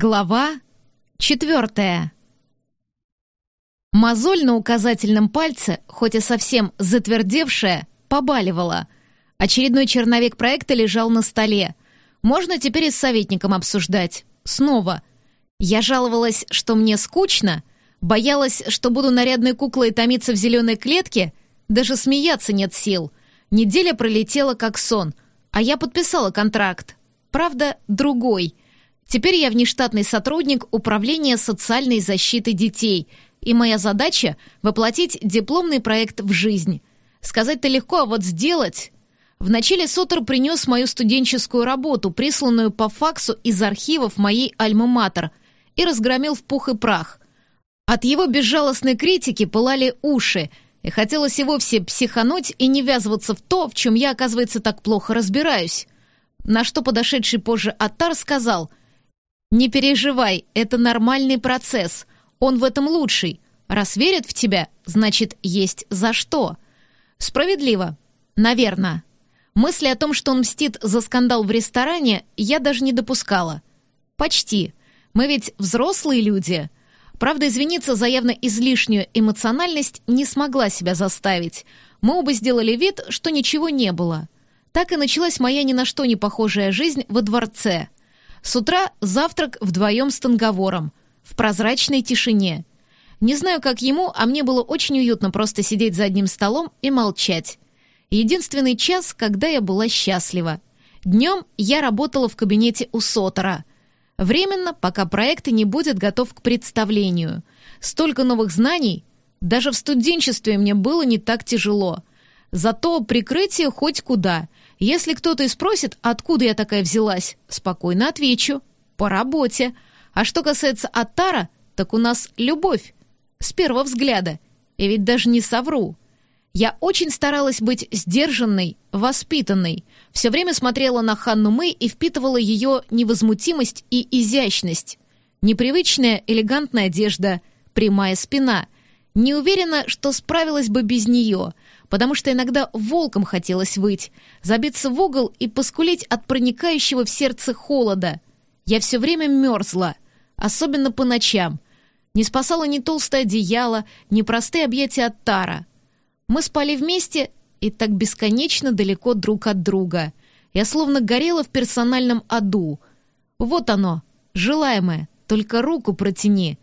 Глава четвертая. Мозоль на указательном пальце, хоть и совсем затвердевшая, побаливала. Очередной черновик проекта лежал на столе. Можно теперь и с советником обсуждать. Снова. Я жаловалась, что мне скучно, боялась, что буду нарядной куклой томиться в зеленой клетке, даже смеяться нет сил. Неделя пролетела как сон, а я подписала контракт. Правда, другой — Теперь я внештатный сотрудник Управления социальной защиты детей, и моя задача — воплотить дипломный проект в жизнь. Сказать-то легко, а вот сделать... Вначале Сотер принес мою студенческую работу, присланную по факсу из архивов моей альма-матер, и разгромил в пух и прах. От его безжалостной критики пылали уши, и хотелось и вовсе психануть и не ввязываться в то, в чем я, оказывается, так плохо разбираюсь. На что подошедший позже Атар сказал — «Не переживай, это нормальный процесс. Он в этом лучший. Раз верят в тебя, значит, есть за что». Справедливо. Наверное. Мысли о том, что он мстит за скандал в ресторане, я даже не допускала. Почти. Мы ведь взрослые люди. Правда, извиниться за явно излишнюю эмоциональность не смогла себя заставить. Мы оба сделали вид, что ничего не было. Так и началась моя ни на что не похожая жизнь во дворце — с утра завтрак вдвоем с Танговором, в прозрачной тишине. Не знаю, как ему, а мне было очень уютно просто сидеть за одним столом и молчать. Единственный час, когда я была счастлива. Днем я работала в кабинете у Сотора. Временно, пока проект не будет готов к представлению. Столько новых знаний. Даже в студенчестве мне было не так тяжело. Зато прикрытие хоть куда. Если кто-то и спросит, откуда я такая взялась, спокойно отвечу. По работе. А что касается Атара, так у нас любовь. С первого взгляда. И ведь даже не совру. Я очень старалась быть сдержанной, воспитанной. Все время смотрела на Ханну Мэй и впитывала ее невозмутимость и изящность. Непривычная элегантная одежда, прямая спина. Не уверена, что справилась бы без нее — потому что иногда волком хотелось выть, забиться в угол и поскулить от проникающего в сердце холода. Я все время мерзла, особенно по ночам. Не спасало ни толстое одеяло, ни простые объятия от Тара. Мы спали вместе и так бесконечно далеко друг от друга. Я словно горела в персональном аду. Вот оно, желаемое, только руку протяни.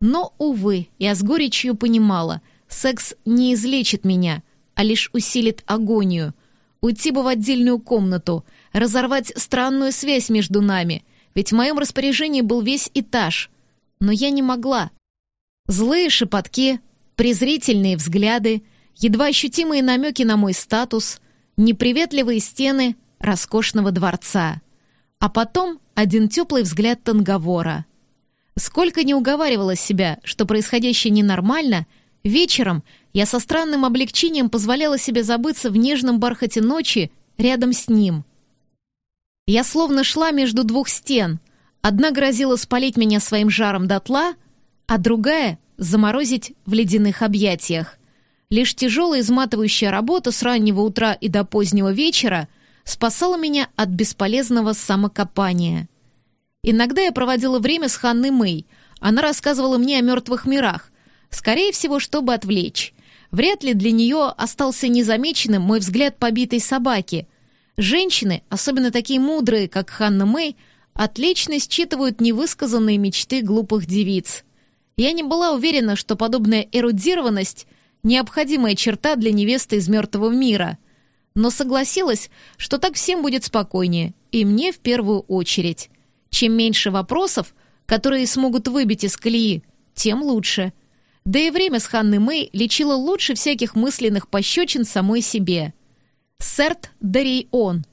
Но, увы, я с горечью понимала, секс не излечит меня — а лишь усилит агонию. Уйти бы в отдельную комнату, разорвать странную связь между нами, ведь в моем распоряжении был весь этаж. Но я не могла. Злые шепотки, презрительные взгляды, едва ощутимые намеки на мой статус, неприветливые стены роскошного дворца. А потом один теплый взгляд Танговора. Сколько не уговаривала себя, что происходящее ненормально, вечером я со странным облегчением позволяла себе забыться в нежном бархате ночи рядом с ним. Я словно шла между двух стен. Одна грозила спалить меня своим жаром дотла, а другая — заморозить в ледяных объятиях. Лишь тяжелая изматывающая работа с раннего утра и до позднего вечера спасала меня от бесполезного самокопания. Иногда я проводила время с Ханной Мэй. Она рассказывала мне о мертвых мирах, скорее всего, чтобы отвлечь. Вряд ли для нее остался незамеченным мой взгляд побитой собаки. Женщины, особенно такие мудрые, как Ханна Мэй, отлично считывают невысказанные мечты глупых девиц. Я не была уверена, что подобная эрудированность — необходимая черта для невесты из мертвого мира, но согласилась, что так всем будет спокойнее, и мне в первую очередь. Чем меньше вопросов, которые смогут выбить из колеи, тем лучше — да и время с Ханной Мэй лечило лучше всяких мысленных пощечин самой себе. Серт Дарейон,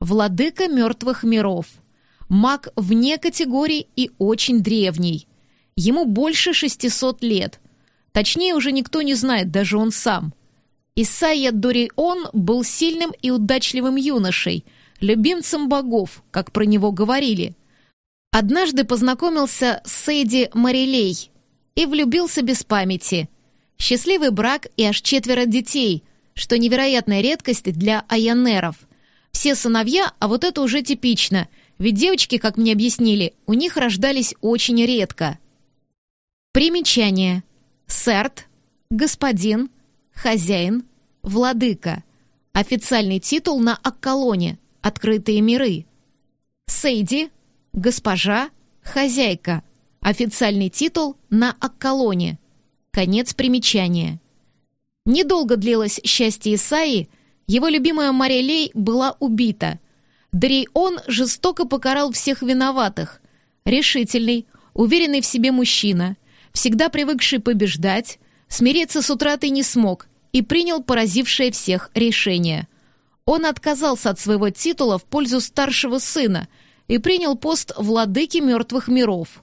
владыка мертвых миров, маг вне категорий и очень древний. Ему больше 600 лет. Точнее, уже никто не знает, даже он сам. Исайя Дорион был сильным и удачливым юношей, любимцем богов, как про него говорили. Однажды познакомился с Сейди Марилей, и влюбился без памяти. Счастливый брак и аж четверо детей, что невероятная редкость для айонеров. Все сыновья, а вот это уже типично. Ведь девочки, как мне объяснили, у них рождались очень редко. Примечание. Сэрт, господин, хозяин, владыка. Официальный титул на Акколоне, открытые миры. Сейди, госпожа, хозяйка. Официальный титул на Акколоне. Конец примечания. Недолго длилось счастье Исаи, его любимая Мария была убита. Дрион жестоко покарал всех виноватых. Решительный, уверенный в себе мужчина, всегда привыкший побеждать, смириться с утратой не смог и принял поразившее всех решение. Он отказался от своего титула в пользу старшего сына и принял пост владыки мертвых миров.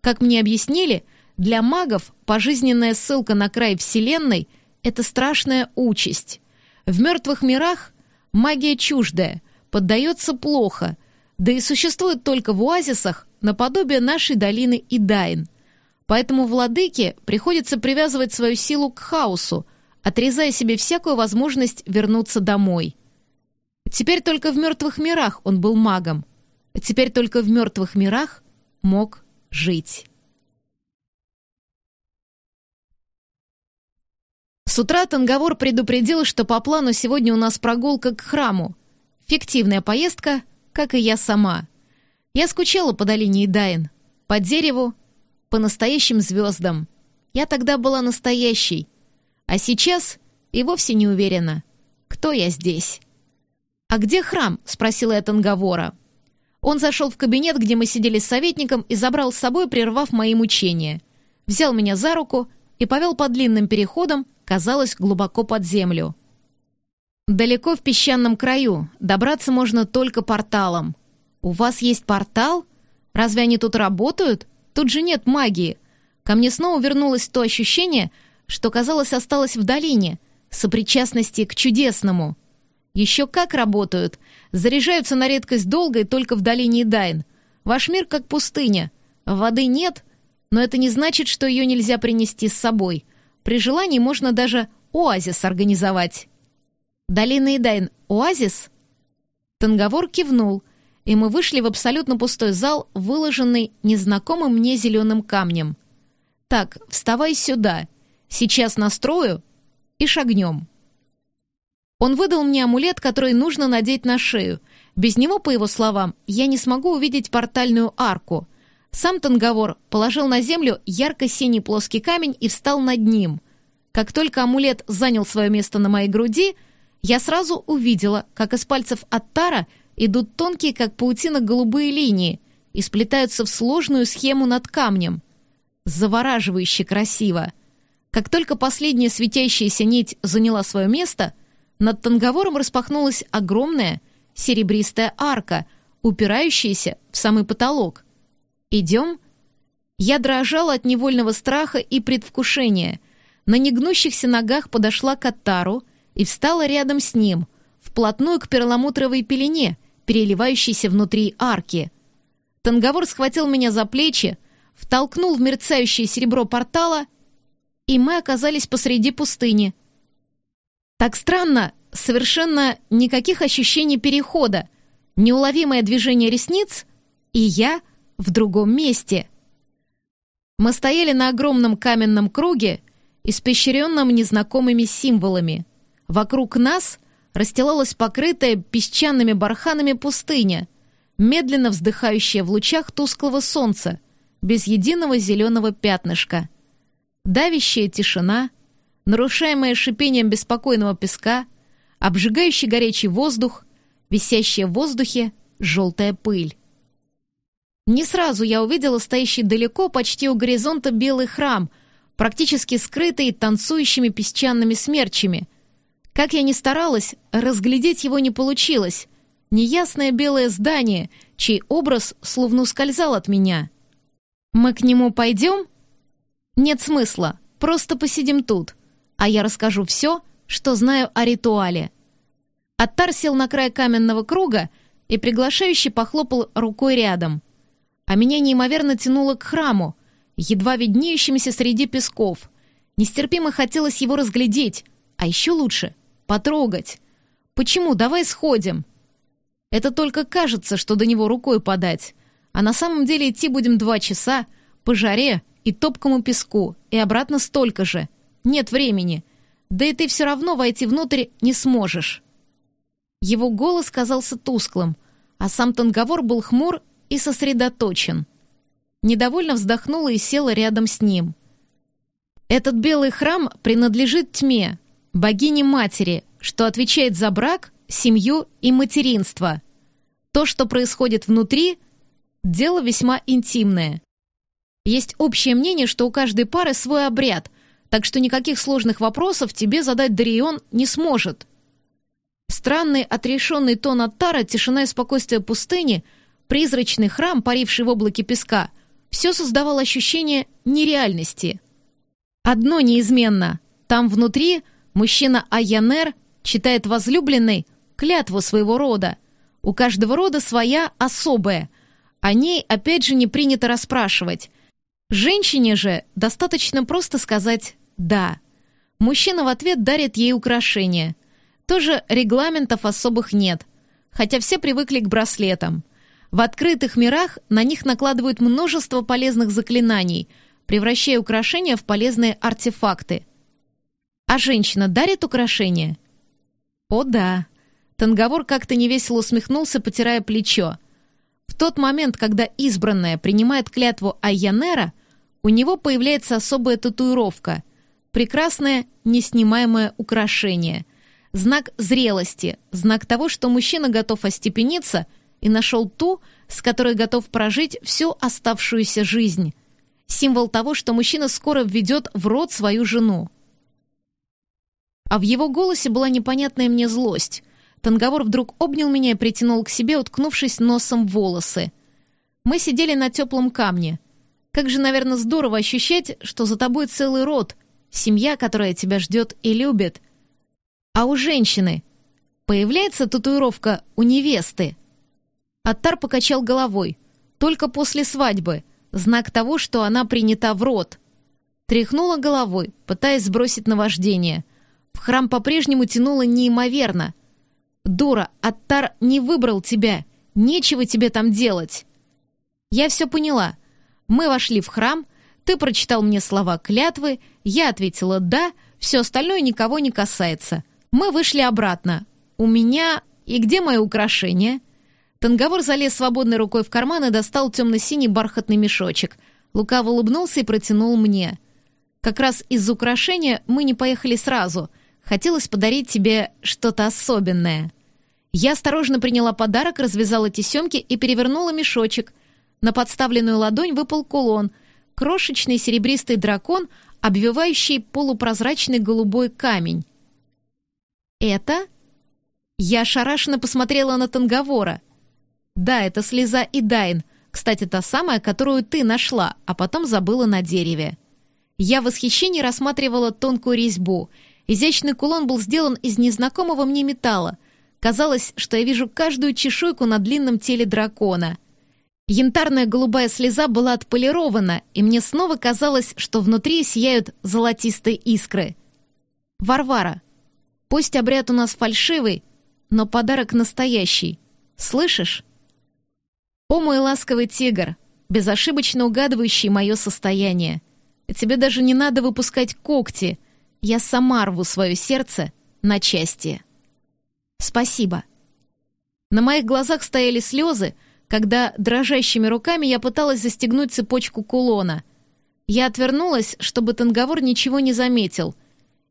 Как мне объяснили, для магов пожизненная ссылка на край Вселенной — это страшная участь. В мертвых мирах магия чуждая, поддается плохо, да и существует только в оазисах наподобие нашей долины Идайн. Поэтому владыке приходится привязывать свою силу к хаосу, отрезая себе всякую возможность вернуться домой. Теперь только в мертвых мирах он был магом. Теперь только в мертвых мирах мог жить. С утра Танговор предупредил, что по плану сегодня у нас прогулка к храму. Фиктивная поездка, как и я сама. Я скучала по долине Идайн, по дереву, по настоящим звездам. Я тогда была настоящей. А сейчас и вовсе не уверена, кто я здесь. «А где храм?» — спросила я Танговора. Он зашел в кабинет, где мы сидели с советником, и забрал с собой, прервав мои мучения. Взял меня за руку и повел по длинным переходам, казалось, глубоко под землю. Далеко в песчаном краю, добраться можно только порталом. У вас есть портал? Разве они тут работают? Тут же нет магии. Ко мне снова вернулось то ощущение, что, казалось, осталось в долине, сопричастности к чудесному. Еще как работают. Заряжаются на редкость долго и только в долине Дайн. Ваш мир как пустыня. Воды нет, но это не значит, что ее нельзя принести с собой. При желании можно даже оазис организовать. Долина Идайн — оазис? Танговор кивнул, и мы вышли в абсолютно пустой зал, выложенный незнакомым мне зеленым камнем. «Так, вставай сюда. Сейчас настрою и шагнем». Он выдал мне амулет, который нужно надеть на шею. Без него, по его словам, я не смогу увидеть портальную арку — сам Танговор положил на землю ярко-синий плоский камень и встал над ним. Как только амулет занял свое место на моей груди, я сразу увидела, как из пальцев Аттара идут тонкие, как паутина, голубые линии и сплетаются в сложную схему над камнем. Завораживающе красиво. Как только последняя светящаяся нить заняла свое место, над Танговором распахнулась огромная серебристая арка, упирающаяся в самый потолок — «Идем?» Я дрожала от невольного страха и предвкушения. На негнущихся ногах подошла к Аттару и встала рядом с ним, вплотную к перламутровой пелене, переливающейся внутри арки. Танговор схватил меня за плечи, втолкнул в мерцающее серебро портала, и мы оказались посреди пустыни. Так странно, совершенно никаких ощущений перехода, неуловимое движение ресниц, и я — в другом месте. Мы стояли на огромном каменном круге, испещренном незнакомыми символами. Вокруг нас расстилалась покрытая песчаными барханами пустыня, медленно вздыхающая в лучах тусклого солнца, без единого зеленого пятнышка. Давящая тишина, нарушаемая шипением беспокойного песка, обжигающий горячий воздух, висящая в воздухе желтая пыль. Не сразу я увидела стоящий далеко, почти у горизонта белый храм, практически скрытый танцующими песчаными смерчами. Как я ни старалась, разглядеть его не получилось. Неясное белое здание, чей образ словно ускользал от меня. «Мы к нему пойдем?» «Нет смысла, просто посидим тут, а я расскажу все, что знаю о ритуале». Аттар сел на край каменного круга и приглашающе похлопал рукой рядом — а меня неимоверно тянуло к храму, едва виднеющимся среди песков. Нестерпимо хотелось его разглядеть, а еще лучше — потрогать. «Почему? Давай сходим!» Это только кажется, что до него рукой подать. А на самом деле идти будем два часа, по жаре и топкому песку, и обратно столько же. Нет времени. Да и ты все равно войти внутрь не сможешь». Его голос казался тусклым, а сам Танговор был хмур и сосредоточен. Недовольно вздохнула и села рядом с ним. «Этот белый храм принадлежит тьме, богине-матери, что отвечает за брак, семью и материнство. То, что происходит внутри, дело весьма интимное. Есть общее мнение, что у каждой пары свой обряд, так что никаких сложных вопросов тебе задать Дарион не сможет. Странный отрешенный тон Аттара, тишина и спокойствие пустыни, призрачный храм, паривший в облаке песка, все создавало ощущение нереальности. Одно неизменно. Там внутри мужчина Айянер читает возлюбленной клятву своего рода. У каждого рода своя особая. О ней, опять же, не принято расспрашивать. Женщине же достаточно просто сказать «да». Мужчина в ответ дарит ей украшения. Тоже регламентов особых нет, хотя все привыкли к браслетам. В открытых мирах на них накладывают множество полезных заклинаний, превращая украшения в полезные артефакты. А женщина дарит украшения? О да. Танговор как-то невесело усмехнулся, потирая плечо. В тот момент, когда избранная принимает клятву Айянера, у него появляется особая татуировка. Прекрасное, неснимаемое украшение. Знак зрелости, знак того, что мужчина готов остепениться и нашел ту, с которой готов прожить всю оставшуюся жизнь. Символ того, что мужчина скоро введет в род свою жену. А в его голосе была непонятная мне злость. Танговор вдруг обнял меня и притянул к себе, уткнувшись носом в волосы. Мы сидели на теплом камне — как же, наверное, здорово ощущать, что за тобой целый род, семья, которая тебя ждет и любит. А у женщины появляется татуировка у невесты. Аттар покачал головой. Только после свадьбы. Знак того, что она принята в род. Тряхнула головой, пытаясь сбросить наваждение. В храм по-прежнему тянуло неимоверно. «Дура, Аттар не выбрал тебя. Нечего тебе там делать». Я все поняла. Мы вошли в храм, ты прочитал мне слова клятвы, я ответила «да», все остальное никого не касается. Мы вышли обратно. У меня... И где мои украшения? Танговор залез свободной рукой в карман и достал темно-синий бархатный мешочек. Лукаво улыбнулся и протянул мне. Как раз из украшения мы не поехали сразу. Хотелось подарить тебе что-то особенное. Я осторожно приняла подарок, развязала тесемки и перевернула мешочек. На подставленную ладонь выпал кулон, крошечный серебристый дракон, обвивающий полупрозрачный голубой камень. «Это?» Я ошарашенно посмотрела на Танговора. «Да, это слеза и Дайн, кстати, та самая, которую ты нашла, а потом забыла на дереве». Я в восхищении рассматривала тонкую резьбу. Изящный кулон был сделан из незнакомого мне металла. Казалось, что я вижу каждую чешуйку на длинном теле дракона — Янтарная голубая слеза была отполирована, и мне снова казалось, что внутри сияют золотистые искры. «Варвара, пусть обряд у нас фальшивый, но подарок настоящий. Слышишь?» «О, мой ласковый тигр, безошибочно угадывающий мое состояние. Тебе даже не надо выпускать когти. Я сама рву свое сердце на части». «Спасибо». На моих глазах стояли слезы, когда дрожащими руками я пыталась застегнуть цепочку кулона. Я отвернулась, чтобы Танговор ничего не заметил,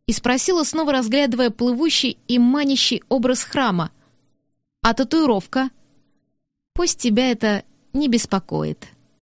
и спросила, снова разглядывая плывущий и манящий образ храма. «А татуировка?» «Пусть тебя это не беспокоит».